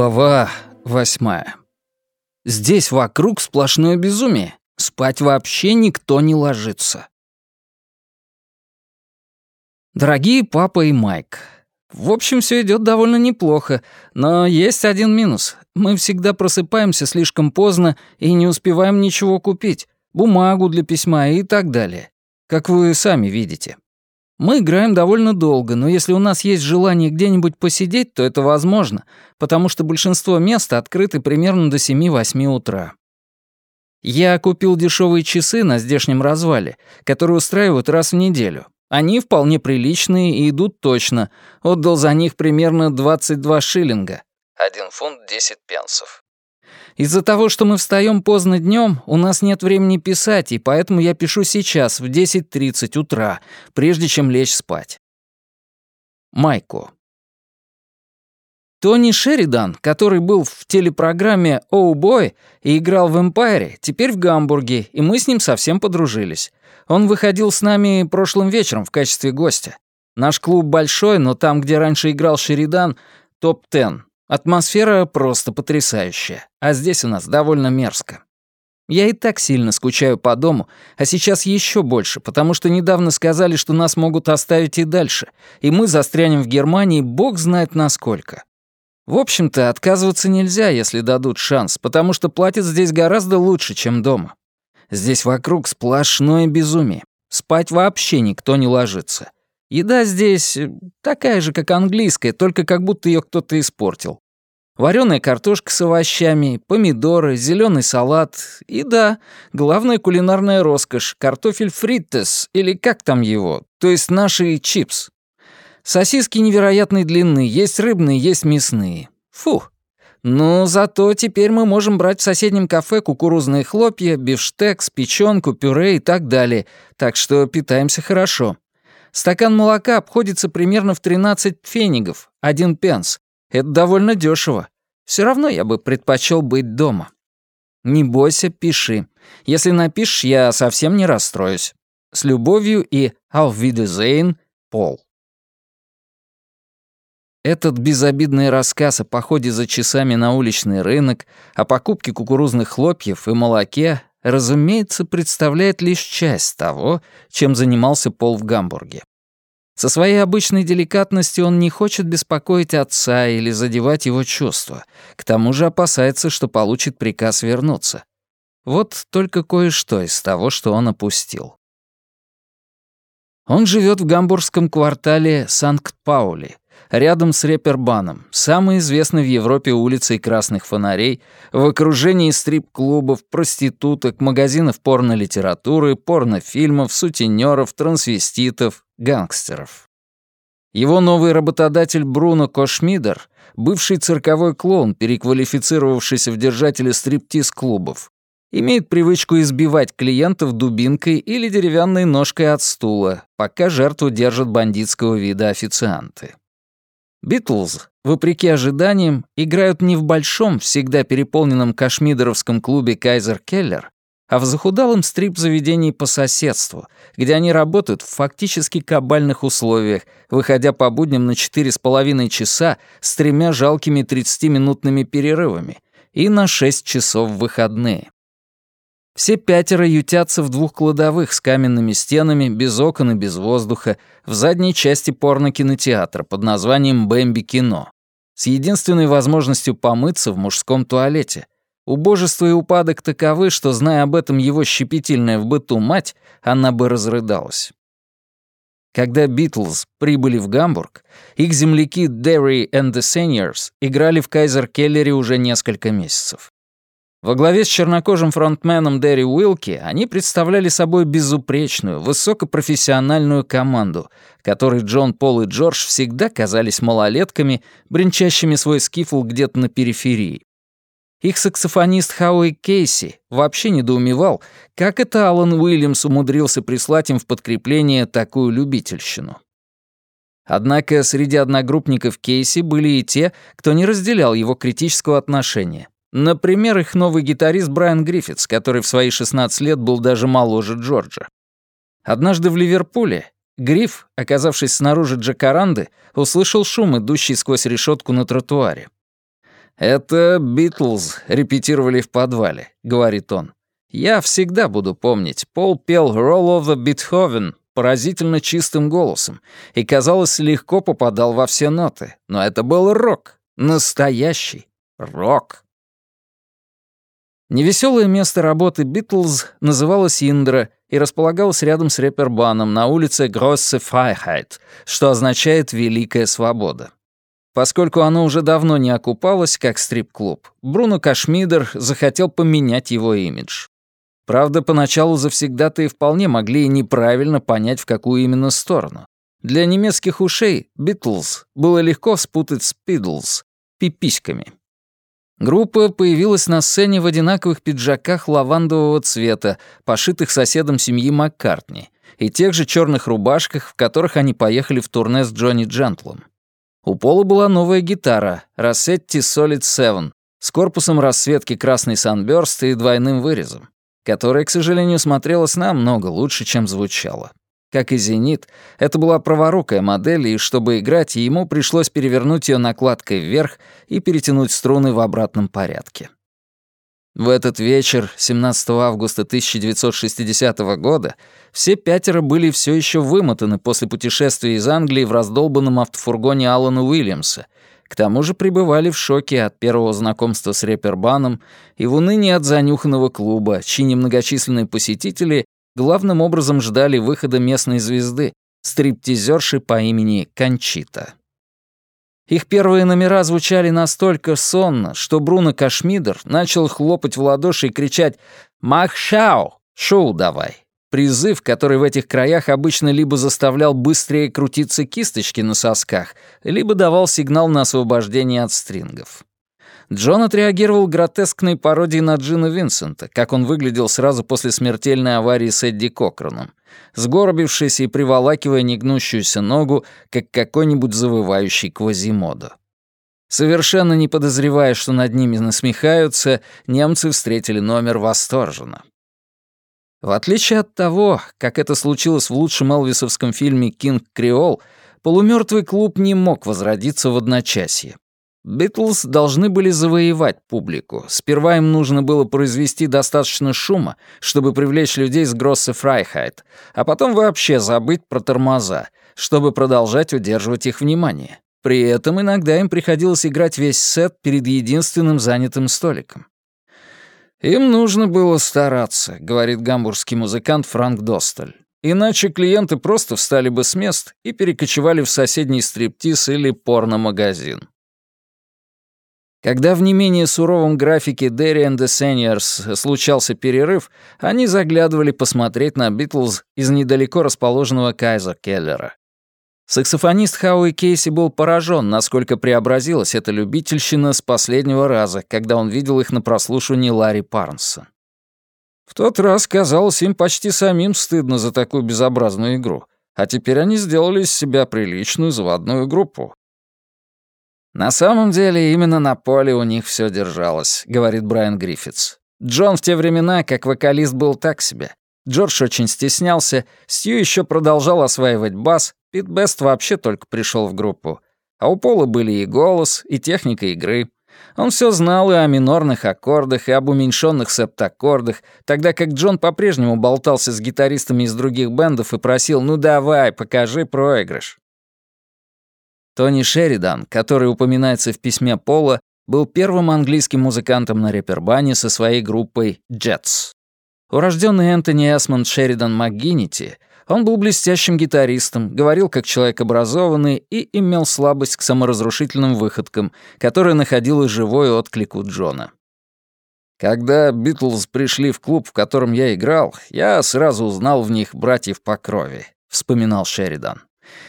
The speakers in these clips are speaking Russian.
Глава восьмая. Здесь вокруг сплошное безумие. Спать вообще никто не ложится. Дорогие папа и Майк, в общем, все идет довольно неплохо, но есть один минус. Мы всегда просыпаемся слишком поздно и не успеваем ничего купить. Бумагу для письма и так далее. Как вы сами видите. Мы играем довольно долго, но если у нас есть желание где-нибудь посидеть, то это возможно, потому что большинство мест открыты примерно до 7-8 утра. Я купил дешевые часы на здешнем развале, которые устраивают раз в неделю. Они вполне приличные и идут точно. Отдал за них примерно 22 шиллинга. 1 фунт 10 пенсов. Из-за того, что мы встаем поздно днем, у нас нет времени писать, и поэтому я пишу сейчас, в 10.30 утра, прежде чем лечь спать. Майко. Тони Шеридан, который был в телепрограмме «Оу Бой» и играл в «Эмпайре», теперь в Гамбурге, и мы с ним совсем подружились. Он выходил с нами прошлым вечером в качестве гостя. Наш клуб большой, но там, где раньше играл Шеридан, топ-10. Атмосфера просто потрясающая, а здесь у нас довольно мерзко. Я и так сильно скучаю по дому, а сейчас еще больше, потому что недавно сказали, что нас могут оставить и дальше, и мы застрянем в Германии бог знает насколько. В общем-то, отказываться нельзя, если дадут шанс, потому что платят здесь гораздо лучше, чем дома. Здесь вокруг сплошное безумие. Спать вообще никто не ложится. Еда здесь э, такая же, как английская, только как будто ее кто-то испортил. Вареная картошка с овощами, помидоры, зеленый салат и, да, главная кулинарная роскошь — картофель фриттес, или как там его, то есть наши чипс. Сосиски невероятной длины, есть рыбные, есть мясные. Фух. Но зато теперь мы можем брать в соседнем кафе кукурузные хлопья, бифштекс, печёнку, пюре и так далее, так что питаемся хорошо. Стакан молока обходится примерно в 13 фенигов, один пенс. Это довольно дешево. Все равно я бы предпочел быть дома. Не бойся, пиши. Если напишешь, я совсем не расстроюсь. С любовью и Auf Wiedersehen, Пол. Этот безобидный рассказ о походе за часами на уличный рынок, о покупке кукурузных хлопьев и молоке разумеется, представляет лишь часть того, чем занимался Пол в Гамбурге. Со своей обычной деликатностью он не хочет беспокоить отца или задевать его чувства. К тому же опасается, что получит приказ вернуться. Вот только кое-что из того, что он опустил. Он живет в гамбургском квартале Санкт-Паули, рядом с Репербаном, самой известной в Европе улицей красных фонарей, в окружении стрип-клубов, проституток, магазинов порно-литературы, порнофильмов, сутенеров, трансвеститов, гангстеров. Его новый работодатель Бруно Кошмидер, бывший цирковой клоун, переквалифицировавшийся в держателя стриптиз-клубов, имеет привычку избивать клиентов дубинкой или деревянной ножкой от стула, пока жертву держат бандитского вида официанты. Битлз, вопреки ожиданиям, играют не в большом, всегда переполненном кашмидеровском клубе «Кайзер Келлер», а в захудалом стрип-заведении по соседству, где они работают в фактически кабальных условиях, выходя по будням на четыре с половиной часа с тремя жалкими 30-минутными перерывами и на шесть часов в выходные. Все пятеро ютятся в двух кладовых с каменными стенами, без окон и без воздуха, в задней части порно-кинотеатра под названием «Бэмби кино», с единственной возможностью помыться в мужском туалете. Убожество и упадок таковы, что, зная об этом его щепетильная в быту мать, она бы разрыдалась. Когда Битлз прибыли в Гамбург, их земляки Дерри и the Seniors играли в Кайзер Келлере уже несколько месяцев. Во главе с чернокожим фронтменом Дерри Уилки они представляли собой безупречную, высокопрофессиональную команду, которой Джон, Пол и Джордж всегда казались малолетками, бренчащими свой скифл где-то на периферии. Их саксофонист Хауи Кейси вообще недоумевал, как это Алан Уильямс умудрился прислать им в подкрепление такую любительщину. Однако среди одногруппников Кейси были и те, кто не разделял его критического отношения. Например, их новый гитарист Брайан Гриффитс, который в свои 16 лет был даже моложе Джорджа. Однажды в Ливерпуле Гриф, оказавшись снаружи Джакаранды, услышал шум, идущий сквозь решетку на тротуаре. «Это Битлз репетировали в подвале», — говорит он. «Я всегда буду помнить. Пол пел «Roll of the Beethoven» поразительно чистым голосом и, казалось, легко попадал во все ноты. Но это был рок. Настоящий рок. Невеселое место работы «Битлз» называлось Индра и располагалось рядом с репербаном на улице Гроссе Фрайхайт, что означает «Великая свобода». Поскольку оно уже давно не окупалось как стрип-клуб, Бруно Кашмидер захотел поменять его имидж. Правда, поначалу завсегдатаи вполне могли неправильно понять, в какую именно сторону. Для немецких ушей «Битлз» было легко спутать с «Пидлз» — «пиписьками». Группа появилась на сцене в одинаковых пиджаках лавандового цвета, пошитых соседом семьи Маккартни, и тех же черных рубашках, в которых они поехали в турне с Джонни Джентлом. У Пола была новая гитара Rossetti Solid 7 с корпусом расцветки красный санбёрст и двойным вырезом, которая, к сожалению, смотрелась намного лучше, чем звучала. Как и «Зенит», это была праворукая модель, и чтобы играть, ему пришлось перевернуть ее накладкой вверх и перетянуть струны в обратном порядке. В этот вечер, 17 августа 1960 года, все пятеро были все еще вымотаны после путешествия из Англии в раздолбанном автофургоне Алана Уильямса. К тому же пребывали в шоке от первого знакомства с репербаном и в унынии от занюханного клуба, чьи немногочисленные посетители главным образом ждали выхода местной звезды, стриптизерши по имени Кончита. Их первые номера звучали настолько сонно, что Бруно Кашмидер начал хлопать в ладоши и кричать «Мах шау! Шоу давай!» Призыв, который в этих краях обычно либо заставлял быстрее крутиться кисточки на сосках, либо давал сигнал на освобождение от стрингов. Джон отреагировал гротескной пародией на Джина Винсента, как он выглядел сразу после смертельной аварии с Эдди Кокраном, сгорбившись и приволакивая негнущуюся ногу, как какой-нибудь завывающий квазимодо. Совершенно не подозревая, что над ними насмехаются, немцы встретили номер восторженно. В отличие от того, как это случилось в лучшем элвисовском фильме «Кинг Креол», полумертвый клуб не мог возродиться в одночасье. Битлз должны были завоевать публику. Сперва им нужно было произвести достаточно шума, чтобы привлечь людей с Гроссе Фрайхайт, а потом вообще забыть про тормоза, чтобы продолжать удерживать их внимание. При этом иногда им приходилось играть весь сет перед единственным занятым столиком. «Им нужно было стараться», — говорит гамбургский музыкант Франк Досталь. «Иначе клиенты просто встали бы с мест и перекочевали в соседний стриптиз или порномагазин». Когда в не менее суровом графике Derry and the случался перерыв, они заглядывали посмотреть на Битлз из недалеко расположенного Кайза Келлера. Саксофонист Хауи Кейси был поражен, насколько преобразилась эта любительщина с последнего раза, когда он видел их на прослушивании Ларри Парнса. В тот раз, казалось, им почти самим стыдно за такую безобразную игру, а теперь они сделали из себя приличную заводную группу. «На самом деле, именно на поле у них все держалось», — говорит Брайан Гриффитс. Джон в те времена, как вокалист, был так себе. Джордж очень стеснялся, Стью еще продолжал осваивать бас, Пит Бест вообще только пришел в группу. А у Пола были и голос, и техника игры. Он все знал и о минорных аккордах, и об уменьшенных септаккордах, тогда как Джон по-прежнему болтался с гитаристами из других бендов и просил «Ну давай, покажи проигрыш». Тони Шеридан, который упоминается в письме Пола, был первым английским музыкантом на репербане со своей группой «Jets». Урожденный Энтони Эсмонд Шеридан МакГиннити, он был блестящим гитаристом, говорил как человек образованный и имел слабость к саморазрушительным выходкам, которая находила живой отклик у Джона. Когда Битлз пришли в клуб, в котором я играл, я сразу узнал в них братьев по крови, вспоминал Шеридан.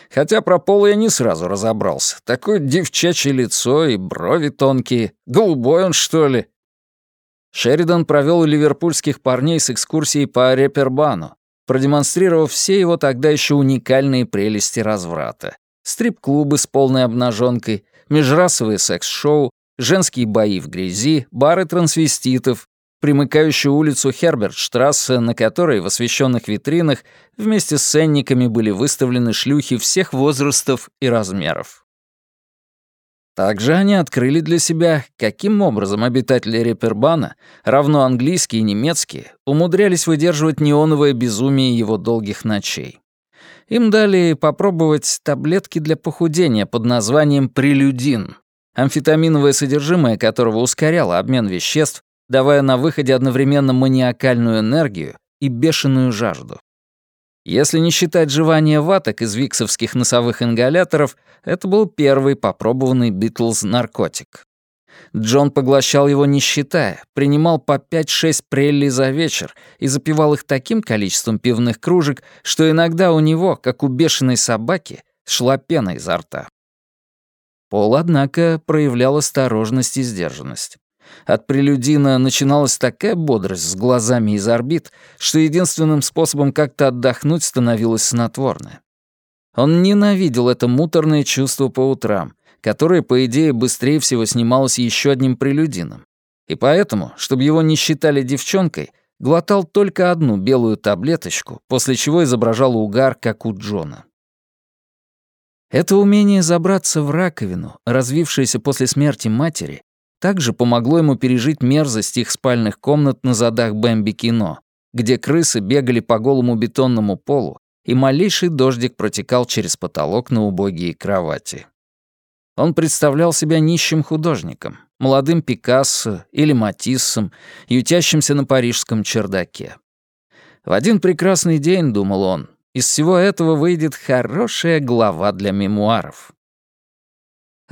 Хотя про пол я не сразу разобрался. Такое девчачье лицо и брови тонкие. Голубой он, что ли? Шеридан провел ливерпульских парней с экскурсией по репербану, продемонстрировав все его тогда еще уникальные прелести разврата. Стрип-клубы с полной обнаженкой, межрасовые секс-шоу, женские бои в грязи, бары трансвеститов, примыкающую улицу Хербертштрассе, на которой в освещенных витринах вместе с ценниками были выставлены шлюхи всех возрастов и размеров. Также они открыли для себя, каким образом обитатели Репербана, равно английские и немецкие, умудрялись выдерживать неоновое безумие его долгих ночей. Им дали попробовать таблетки для похудения под названием прелюдин, амфетаминовое содержимое которого ускоряло обмен веществ, давая на выходе одновременно маниакальную энергию и бешеную жажду. Если не считать жевания ваток из виксовских носовых ингаляторов, это был первый попробованный Битлз наркотик. Джон поглощал его не считая, принимал по 5-6 прелли за вечер и запивал их таким количеством пивных кружек, что иногда у него, как у бешеной собаки, шла пена изо рта. Пол, однако, проявлял осторожность и сдержанность. От прелюдина начиналась такая бодрость с глазами из орбит, что единственным способом как-то отдохнуть становилось снотворное. Он ненавидел это муторное чувство по утрам, которое, по идее, быстрее всего снималось еще одним прелюдином. И поэтому, чтобы его не считали девчонкой, глотал только одну белую таблеточку, после чего изображал угар, как у Джона. Это умение забраться в раковину, развившееся после смерти матери, также помогло ему пережить мерзость их спальных комнат на задах Бэмби кино, где крысы бегали по голому бетонному полу, и малейший дождик протекал через потолок на убогие кровати. Он представлял себя нищим художником, молодым Пикассо или Матиссом, ютящимся на парижском чердаке. В один прекрасный день, думал он, из всего этого выйдет хорошая глава для мемуаров.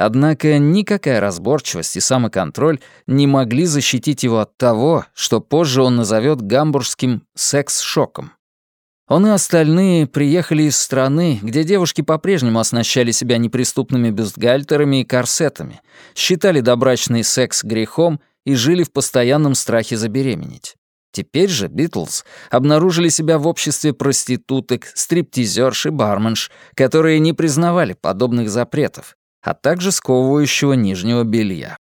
Однако никакая разборчивость и самоконтроль не могли защитить его от того, что позже он назовет гамбургским секс-шоком. Он и остальные приехали из страны, где девушки по-прежнему оснащали себя неприступными бюстгальтерами и корсетами, считали добрачный секс грехом и жили в постоянном страхе забеременеть. Теперь же Битлз обнаружили себя в обществе проституток, стриптизерш и барменш, которые не признавали подобных запретов, а также сковывающего нижнего белья.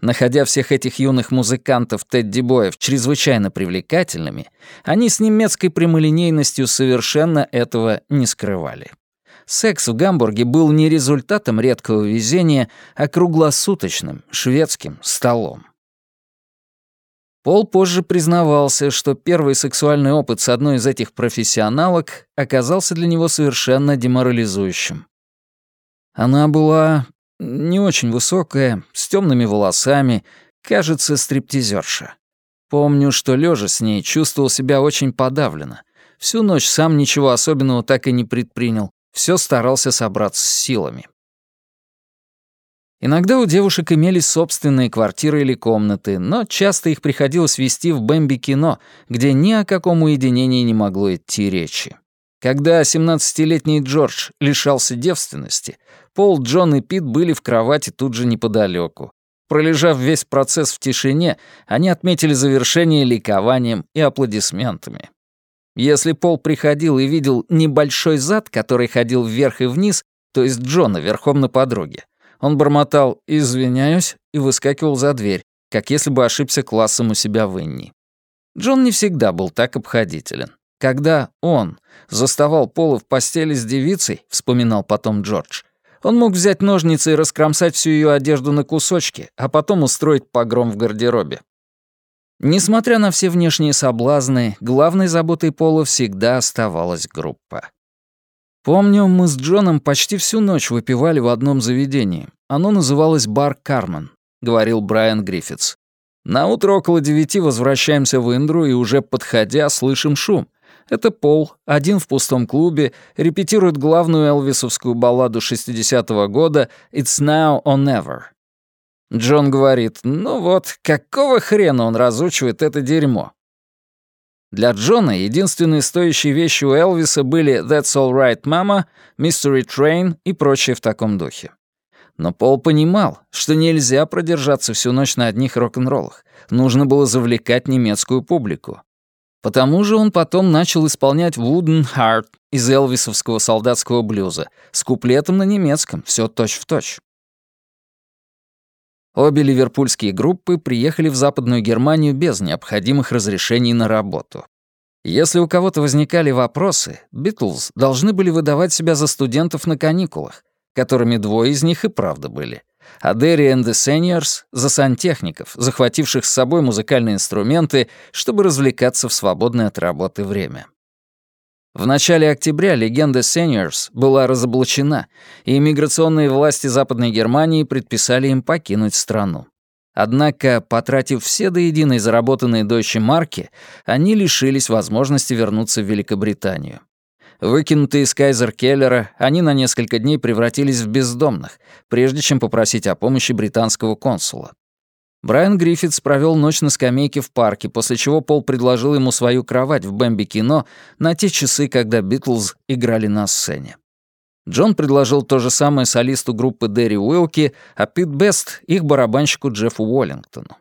Находя всех этих юных музыкантов Тедди Боев чрезвычайно привлекательными, они с немецкой прямолинейностью совершенно этого не скрывали. Секс в Гамбурге был не результатом редкого везения, а круглосуточным шведским столом. Пол позже признавался, что первый сексуальный опыт с одной из этих профессионалок оказался для него совершенно деморализующим. Она была не очень высокая, с темными волосами, кажется, стриптизерша. Помню, что лежа с ней чувствовал себя очень подавленно. Всю ночь сам ничего особенного так и не предпринял, все старался собраться с силами. Иногда у девушек имелись собственные квартиры или комнаты, но часто их приходилось вести в Бэмби-кино, где ни о каком уединении не могло идти речи. Когда 17-летний Джордж лишался девственности, Пол, Джон и Пит были в кровати тут же неподалеку. Пролежав весь процесс в тишине, они отметили завершение ликованием и аплодисментами. Если Пол приходил и видел небольшой зад, который ходил вверх и вниз, то есть Джона верхом на подруге, он бормотал «извиняюсь» и выскакивал за дверь, как если бы ошибся классом у себя в Инни. Джон не всегда был так обходителен. Когда он заставал Пола в постели с девицей, вспоминал потом Джордж, он мог взять ножницы и раскромсать всю ее одежду на кусочки, а потом устроить погром в гардеробе. Несмотря на все внешние соблазны, главной заботой Пола всегда оставалась группа. Помню, мы с Джоном почти всю ночь выпивали в одном заведении. Оно называлось «Бар Кармен», — говорил Брайан Гриффитс. На утро около девяти возвращаемся в Индру и уже подходя слышим шум — это Пол, один в пустом клубе, репетирует главную элвисовскую балладу 60-го года «It's now or never». Джон говорит, ну вот, какого хрена он разучивает это дерьмо? Для Джона единственные стоящие вещи у Элвиса были «That's all right, mama», «Mystery Train» и прочее в таком духе. Но Пол понимал, что нельзя продержаться всю ночь на одних рок-н-роллах. Нужно было завлекать немецкую публику. Потому же он потом начал исполнять «Wooden Heart» из элвисовского солдатского блюза с куплетом на немецком, все точь-в-точь. Обе ливерпульские группы приехали в Западную Германию без необходимых разрешений на работу. Если у кого-то возникали вопросы, Битлз должны были выдавать себя за студентов на каникулах, которыми двое из них и правда были, а Дерри and the Seniors — за сантехников, захвативших с собой музыкальные инструменты, чтобы развлекаться в свободное от работы время. В начале октября легенда Seniors была разоблачена, и иммиграционные власти Западной Германии предписали им покинуть страну. Однако, потратив все до единой заработанные дойче марки, они лишились возможности вернуться в Великобританию. Выкинутые из Кайзер Келлера, они на несколько дней превратились в бездомных, прежде чем попросить о помощи британского консула. Брайан Гриффитс провел ночь на скамейке в парке, после чего Пол предложил ему свою кровать в Бэмби кино на те часы, когда Битлз играли на сцене. Джон предложил то же самое солисту группы Дерри Уилки, а Пит Бест — их барабанщику Джеффу Уоллингтону.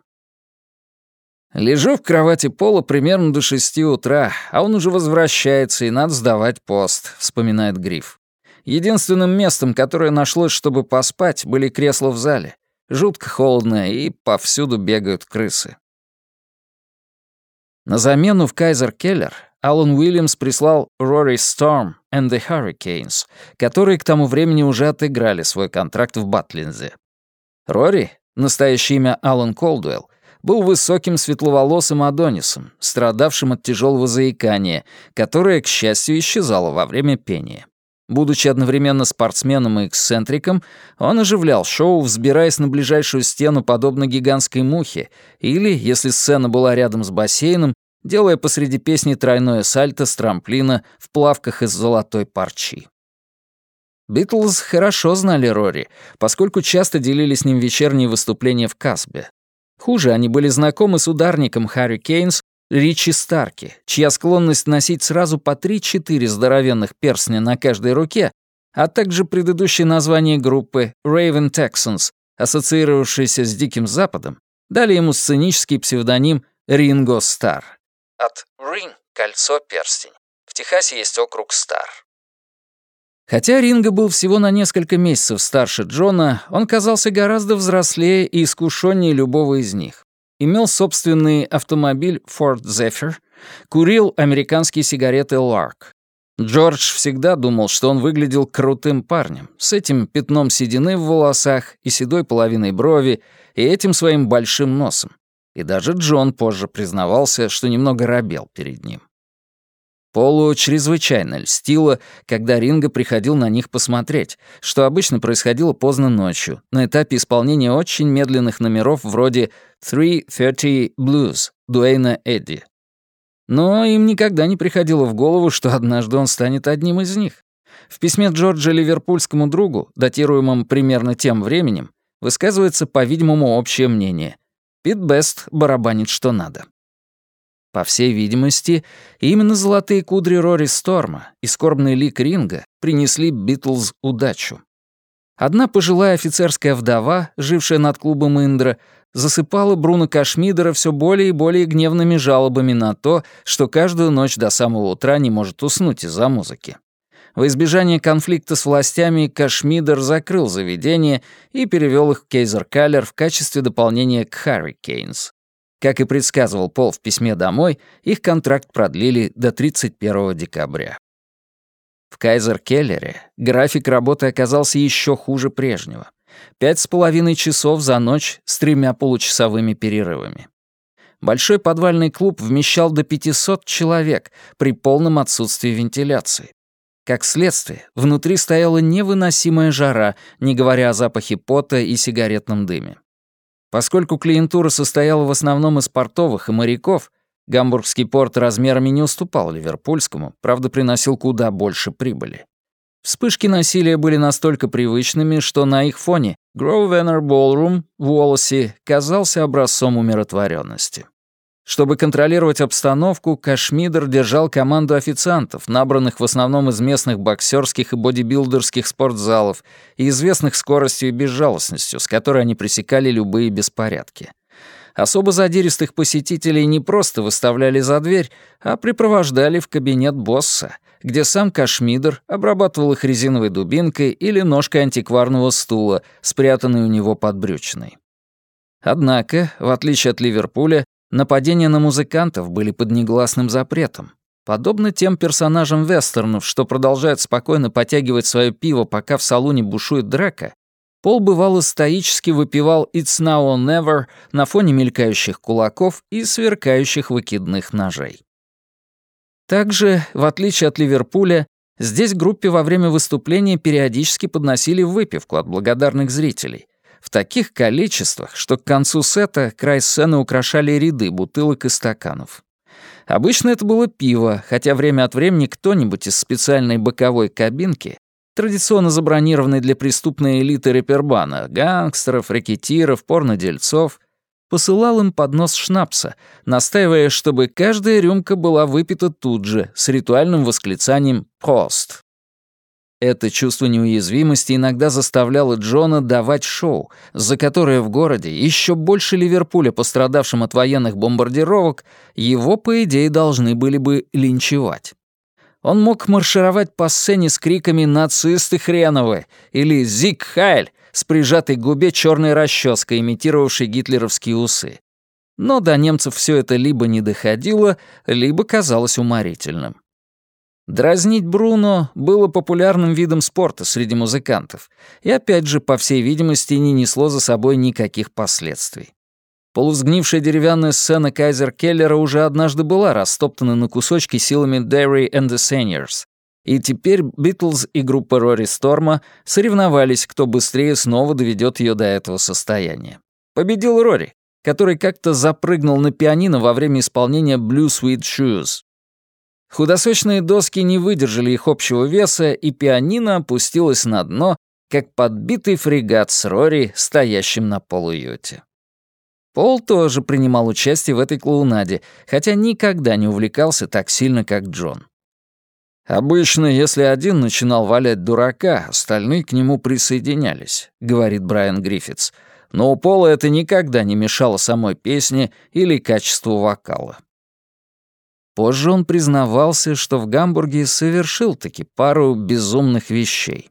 «Лежу в кровати Пола примерно до шести утра, а он уже возвращается, и надо сдавать пост», — вспоминает Гриф. «Единственным местом, которое нашлось, чтобы поспать, были кресла в зале. Жутко холодно, и повсюду бегают крысы. На замену в Кайзер Келлер Алан Уильямс прислал Rory Storm and the Hurricanes, которые к тому времени уже отыграли свой контракт в Батлинзе. Рори, настоящее имя Алан Колдуэлл, был высоким светловолосым Адонисом, страдавшим от тяжелого заикания, которое, к счастью, исчезало во время пения. Будучи одновременно спортсменом и эксцентриком, он оживлял шоу, взбираясь на ближайшую стену подобно гигантской мухе, или, если сцена была рядом с бассейном, делая посреди песни тройное сальто с трамплина в плавках из золотой парчи. Битлз хорошо знали Рори, поскольку часто делили с ним вечерние выступления в Касбе. Хуже, они были знакомы с ударником Харри Кейнс, Ричи Старки, чья склонность носить сразу по 3-4 здоровенных перстня на каждой руке, а также предыдущее название группы Raven Texans, ассоциировавшееся с Диким Западом, дали ему сценический псевдоним Ринго Стар. От Ring — кольцо, перстень. В Техасе есть округ Стар. Хотя Ринго был всего на несколько месяцев старше Джона, он казался гораздо взрослее и искушеннее любого из них имел собственный автомобиль Ford Zephyr, курил американские сигареты Lark. Джордж всегда думал, что он выглядел крутым парнем, с этим пятном седины в волосах и седой половиной брови, и этим своим большим носом. И даже Джон позже признавался, что немного робел перед ним. Полу чрезвычайно льстило, когда Ринго приходил на них посмотреть, что обычно происходило поздно ночью, на этапе исполнения очень медленных номеров вроде «330 Blues» Дуэйна Эдди. Но им никогда не приходило в голову, что однажды он станет одним из них. В письме Джорджа ливерпульскому другу, датируемом примерно тем временем, высказывается, по-видимому, общее мнение. Пит Бест барабанит что надо. По всей видимости, именно золотые кудри Рори Сторма и скорбный лик Ринга принесли Битлз удачу. Одна пожилая офицерская вдова, жившая над клубом Индра, засыпала Бруно Кашмидера все более и более гневными жалобами на то, что каждую ночь до самого утра не может уснуть из-за музыки. Во избежание конфликта с властями Кашмидер закрыл заведение и перевел их в Кейзер-Каллер в качестве дополнения к Харри Кейнс. Как и предсказывал Пол в письме домой, их контракт продлили до 31 декабря. В Кайзер-Келлере график работы оказался еще хуже прежнего. Пять с половиной часов за ночь с тремя получасовыми перерывами. Большой подвальный клуб вмещал до 500 человек при полном отсутствии вентиляции. Как следствие, внутри стояла невыносимая жара, не говоря о запахе пота и сигаретном дыме. Поскольку клиентура состояла в основном из портовых и моряков, гамбургский порт размерами не уступал ливерпульскому, правда, приносил куда больше прибыли. Вспышки насилия были настолько привычными, что на их фоне Grosvenor Ballroom в Уолласе казался образцом умиротворенности. Чтобы контролировать обстановку, Кашмидер держал команду официантов, набранных в основном из местных боксерских и бодибилдерских спортзалов и известных скоростью и безжалостностью, с которой они пресекали любые беспорядки. Особо задиристых посетителей не просто выставляли за дверь, а припровождали в кабинет босса, где сам Кашмидер обрабатывал их резиновой дубинкой или ножкой антикварного стула, спрятанной у него под брючной. Однако, в отличие от Ливерпуля, Нападения на музыкантов были под негласным запретом. Подобно тем персонажам вестернов, что продолжают спокойно потягивать свое пиво, пока в салоне бушует драка, Пол бывало стоически выпивал «It's now or never» на фоне мелькающих кулаков и сверкающих выкидных ножей. Также, в отличие от Ливерпуля, здесь группе во время выступления периодически подносили выпивку от благодарных зрителей. В таких количествах, что к концу сета край сцены украшали ряды бутылок и стаканов. Обычно это было пиво, хотя время от времени кто-нибудь из специальной боковой кабинки традиционно забронированный для преступной элиты репербана, гангстеров, рэкетиров, порнодельцов, посылал им поднос шнапса, настаивая, чтобы каждая рюмка была выпита тут же, с ритуальным восклицанием «Пост». Это чувство неуязвимости иногда заставляло Джона давать шоу, за которое в городе, еще больше Ливерпуля, пострадавшим от военных бомбардировок, его, по идее, должны были бы линчевать. Он мог маршировать по сцене с криками «Нацисты хреновы!» или «Зиг Хайль!» с прижатой к губе черной расческой, имитировавшей гитлеровские усы. Но до немцев все это либо не доходило, либо казалось уморительным. Дразнить Бруно было популярным видом спорта среди музыкантов, и опять же, по всей видимости, не несло за собой никаких последствий. Полусгнившая деревянная сцена Кайзер Келлера уже однажды была растоптана на кусочки силами Derry and the Seniors, и теперь Битлз и группа Рори Сторма соревновались, кто быстрее снова доведет ее до этого состояния. Победил Рори, который как-то запрыгнул на пианино во время исполнения Blue Sweet Shoes. Худосочные доски не выдержали их общего веса, и пианино опустилось на дно, как подбитый фрегат с Рори, стоящим на полуюте. Пол тоже принимал участие в этой клоунаде, хотя никогда не увлекался так сильно, как Джон. «Обычно, если один начинал валять дурака, остальные к нему присоединялись», — говорит Брайан Гриффитс. «Но у Пола это никогда не мешало самой песне или качеству вокала». Позже он признавался, что в Гамбурге совершил таки пару безумных вещей.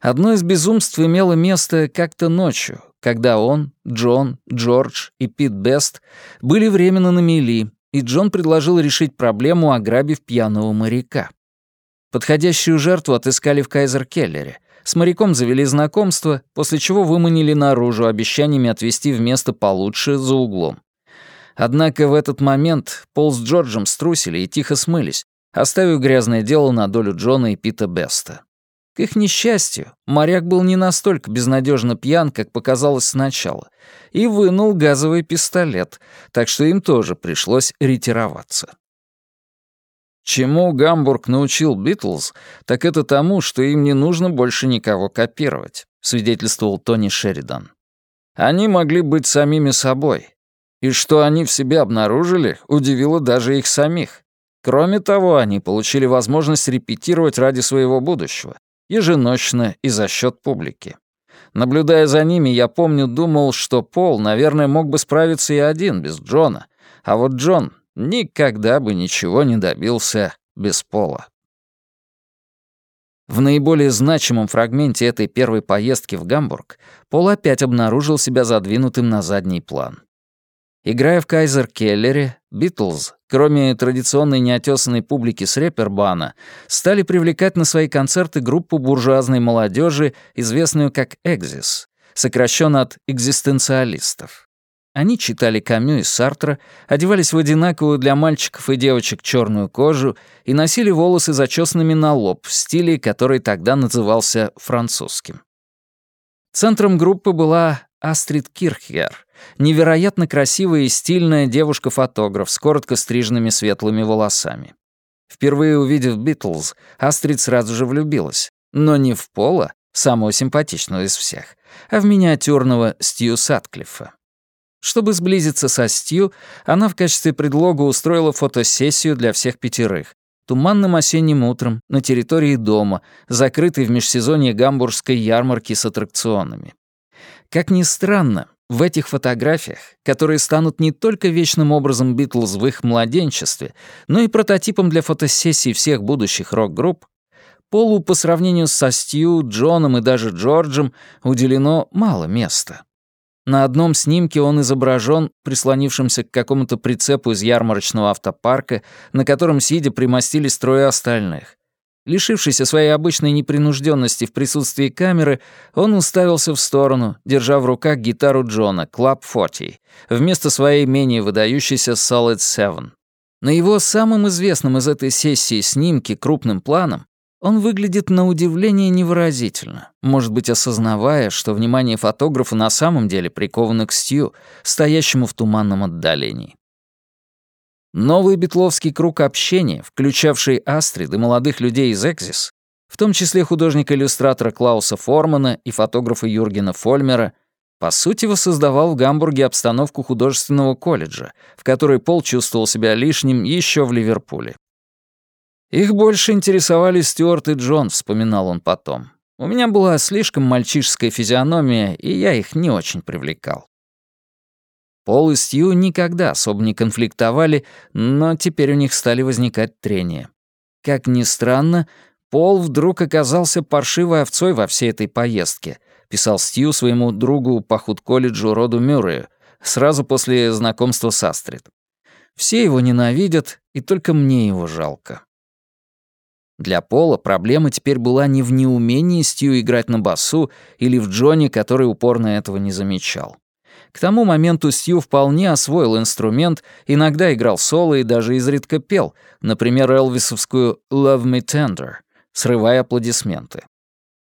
Одно из безумств имело место как-то ночью, когда он, Джон, Джордж и Пит Бест были временно на мели, и Джон предложил решить проблему, ограбив пьяного моряка. Подходящую жертву отыскали в Кайзер-Келлере. С моряком завели знакомство, после чего выманили наружу обещаниями отвезти в место получше за углом. Однако в этот момент Пол с Джорджем струсили и тихо смылись, оставив грязное дело на долю Джона и Пита Беста. К их несчастью, моряк был не настолько безнадежно пьян, как показалось сначала, и вынул газовый пистолет, так что им тоже пришлось ретироваться. Чему Гамбург научил Битлз, так это тому, что им не нужно больше никого копировать, свидетельствовал Тони Шеридан. Они могли быть самими собой. И что они в себе обнаружили, удивило даже их самих. Кроме того, они получили возможность репетировать ради своего будущего, еженочно и за счет публики. Наблюдая за ними, я помню, думал, что Пол, наверное, мог бы справиться и один, без Джона. А вот Джон никогда бы ничего не добился без Пола. В наиболее значимом фрагменте этой первой поездки в Гамбург Пол опять обнаружил себя задвинутым на задний план. Играя в Кайзер Келлере, Битлз, кроме традиционной неотесанной публики с Репербана, стали привлекать на свои концерты группу буржуазной молодежи, известную как «Экзис», сокращенно от «экзистенциалистов». Они читали Камю и Сартра, одевались в одинаковую для мальчиков и девочек черную кожу и носили волосы зачесанными на лоб в стиле, который тогда назывался французским. Центром группы была Астрид Кирхер, невероятно красивая и стильная девушка-фотограф с коротко стриженными светлыми волосами. Впервые увидев Битлз, Астрид сразу же влюбилась. Но не в Пола, самого симпатичного из всех, а в миниатюрного Стью Сатклиффа. Чтобы сблизиться со Стью, она в качестве предлога устроила фотосессию для всех пятерых. Туманным осенним утром на территории дома, закрытой в межсезонье гамбургской ярмарки с аттракционами. Как ни странно, в этих фотографиях, которые станут не только вечным образом Битлз в их младенчестве, но и прототипом для фотосессий всех будущих рок-групп, Полу по сравнению со Стью, Джоном и даже Джорджем уделено мало места. На одном снимке он изображен прислонившимся к какому-то прицепу из ярмарочного автопарка, на котором сидя примостились трое остальных. Лишившийся своей обычной непринужденности в присутствии камеры, он уставился в сторону, держа в руках гитару Джона Club 40, вместо своей менее выдающейся Solid Seven. На его самом известном из этой сессии снимке крупным планом он выглядит на удивление невыразительно, может быть, осознавая, что внимание фотографа на самом деле приковано к Стью, стоящему в туманном отдалении. Новый битловский круг общения, включавший Астрид и молодых людей из «Экзис», в том числе художника-иллюстратора Клауса Формана и фотографа Юргена Фольмера, по сути, воссоздавал в Гамбурге обстановку художественного колледжа, в которой Пол чувствовал себя лишним еще в Ливерпуле. «Их больше интересовали Стюарт и Джон», — вспоминал он потом. «У меня была слишком мальчишеская физиономия, и я их не очень привлекал». Пол и Стью никогда особо не конфликтовали, но теперь у них стали возникать трения. Как ни странно, Пол вдруг оказался паршивой овцой во всей этой поездке — писал Стью своему другу по худ-колледжу Роду Мюррею сразу после знакомства с Астрид. Все его ненавидят, и только мне его жалко. Для Пола проблема теперь была не в неумении Стью играть на басу или в Джонни, который упорно этого не замечал. К тому моменту Стью вполне освоил инструмент, иногда играл соло и даже изредка пел, например, элвисовскую «Love Me Tender», срывая аплодисменты.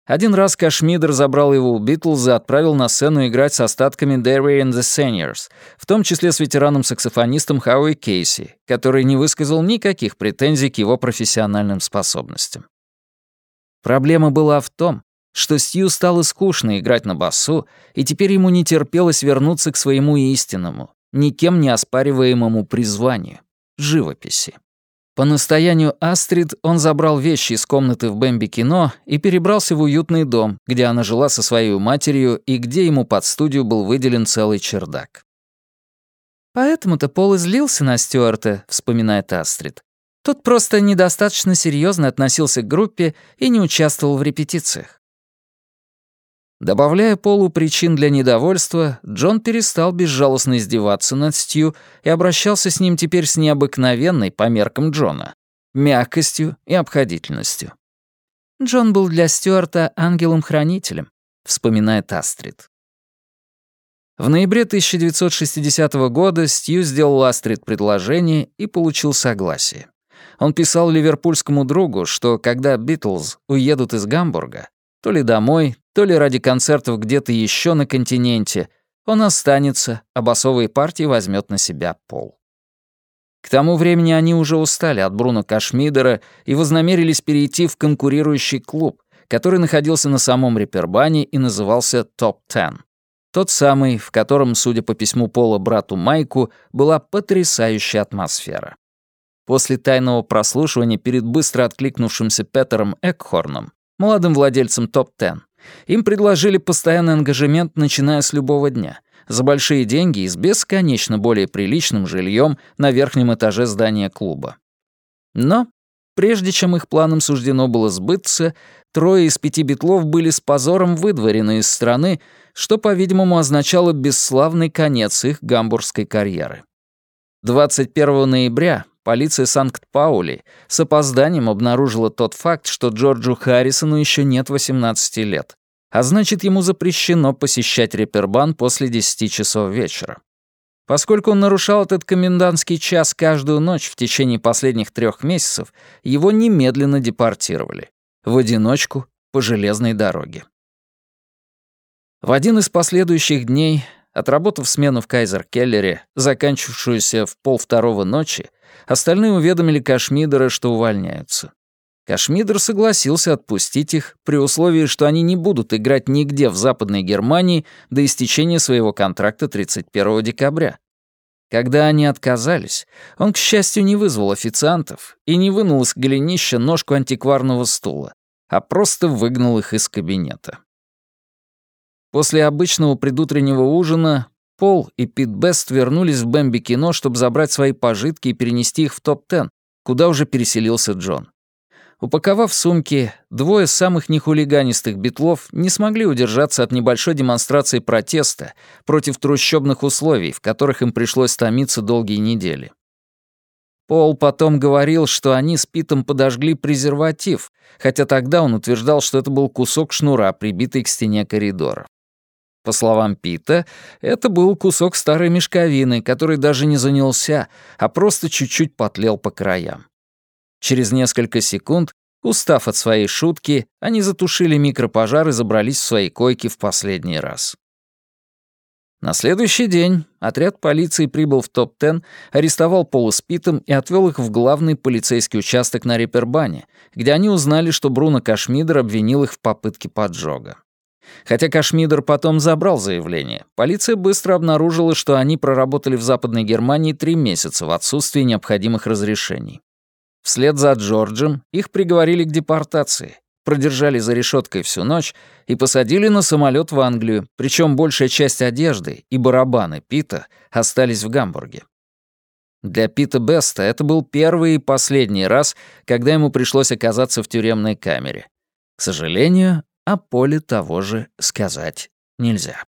Один раз Кашмидер забрал его у Битлз и отправил на сцену играть с остатками Derry and the Seniors, в том числе с ветераном-саксофонистом Хауи Кейси, который не высказал никаких претензий к его профессиональным способностям. Проблема была в том, что Стью стало скучно играть на басу, и теперь ему не терпелось вернуться к своему истинному, никем не оспариваемому призванию — живописи. По настоянию Астрид он забрал вещи из комнаты в Бэмби кино и перебрался в уютный дом, где она жила со своей матерью и где ему под студию был выделен целый чердак. «Поэтому-то Пол излился на Стюарта», — вспоминает Астрид. Тот просто недостаточно серьезно относился к группе и не участвовал в репетициях. Добавляя Полу причин для недовольства, Джон перестал безжалостно издеваться над Стью и обращался с ним теперь с необыкновенной, по меркам Джона, мягкостью и обходительностью. «Джон был для Стюарта ангелом-хранителем», — вспоминает Астрид. В ноябре 1960 года Стью сделал Астрид предложение и получил согласие. Он писал ливерпульскому другу, что когда Битлз уедут из Гамбурга, то ли домой, то ли ради концертов где-то еще на континенте, он останется, а басовые партии возьмет на себя пол. К тому времени они уже устали от Бруно Кашмидера и вознамерились перейти в конкурирующий клуб, который находился на самом Репербане и назывался «Топ Ten». Тот самый, в котором, судя по письму Пола брату Майку, была потрясающая атмосфера. После тайного прослушивания перед быстро откликнувшимся Петером Экхорном, молодым владельцем Топ Ten, им предложили постоянный ангажемент, начиная с любого дня, за большие деньги и с бесконечно более приличным жильем на верхнем этаже здания клуба. Но, прежде чем их планам суждено было сбыться, трое из пяти битлов были с позором выдворены из страны, что, по-видимому, означало бесславный конец их гамбургской карьеры. 21 ноября Полиция Санкт-Паули с опозданием обнаружила тот факт, что Джорджу Харрисону еще нет 18 лет, а значит, ему запрещено посещать репербан после 10 часов вечера. Поскольку он нарушал этот комендантский час каждую ночь в течение последних трех месяцев, его немедленно депортировали. В одиночку по железной дороге. В один из последующих дней, отработав смену в Кайзер-Келлере, заканчивавшуюся в полвторого ночи, Остальные уведомили Кашмидера, что увольняются. Кашмидер согласился отпустить их при условии, что они не будут играть нигде в Западной Германии до истечения своего контракта 31 декабря. Когда они отказались, он, к счастью, не вызвал официантов и не вынул из голенища ножку антикварного стула, а просто выгнал их из кабинета. После обычного предутреннего ужина Пол и Пит Бест вернулись в Бэмби кино, чтобы забрать свои пожитки и перенести их в топ-10, куда уже переселился Джон. Упаковав сумки, двое самых нехулиганистых битлов не смогли удержаться от небольшой демонстрации протеста против трущобных условий, в которых им пришлось томиться долгие недели. Пол потом говорил, что они с Питом подожгли презерватив, хотя тогда он утверждал, что это был кусок шнура, прибитый к стене коридора. По словам Пита, это был кусок старой мешковины, который даже не занялся, а просто чуть-чуть потлел по краям. Через несколько секунд, устав от своей шутки, они затушили микропожар и забрались в свои койки в последний раз. На следующий день отряд полиции прибыл в Топ-10, арестовал Пола с Питом и отвел их в главный полицейский участок на Репербане, где они узнали, что Бруно Кашмидер обвинил их в попытке поджога. Хотя Кашмидер потом забрал заявление, полиция быстро обнаружила, что они проработали в Западной Германии три месяца в отсутствии необходимых разрешений. Вслед за Джорджем их приговорили к депортации, продержали за решеткой всю ночь и посадили на самолет в Англию, причем большая часть одежды и барабаны Пита остались в Гамбурге. Для Пита Беста это был первый и последний раз, когда ему пришлось оказаться в тюремной камере. К сожалению, о поле того же сказать нельзя.